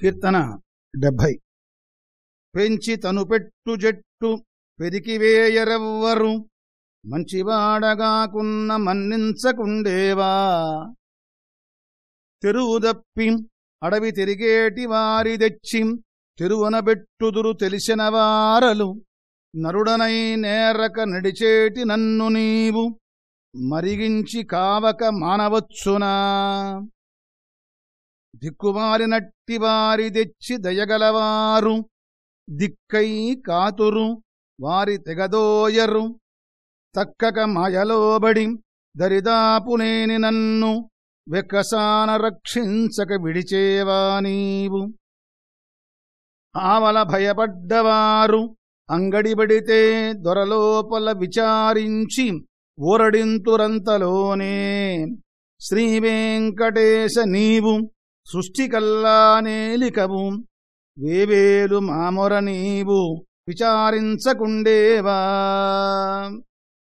కీర్తన డెబ్భై. పెంచి తను పెట్టు జట్టు పెరికివేయరెవ్వరు మంచివాడగాకున్న మన్నించకుండేవా? తెరువుదప్పి అడవి తిరిగేటి వారి తెచ్చి తెరువనబెట్టుదురు తెలిసిన వారలు నరుడనై నేరక నడిచేటి నన్ను నీవు మరిగించి కావక మానవచ్చునా? దిక్కువారినట్టి వారి తెచ్చి దయగలవారు దిక్కై కాతురు వారి తెగదోయరు. తక్కక మాయలోబడి దరిదాపునేని నన్ను వెక్కసాన రక్షించక విడిచేవా నీవు. ఆవల భయపడ్డవారు అంగడిబడితే దొరలోపల విచారించి ఊరడింతురంతలోనే శ్రీవేంకటేశ నీవు సృష్టికల్లానేలికవు. వేవేలు మామొర నీవు విచారించకుండేవా.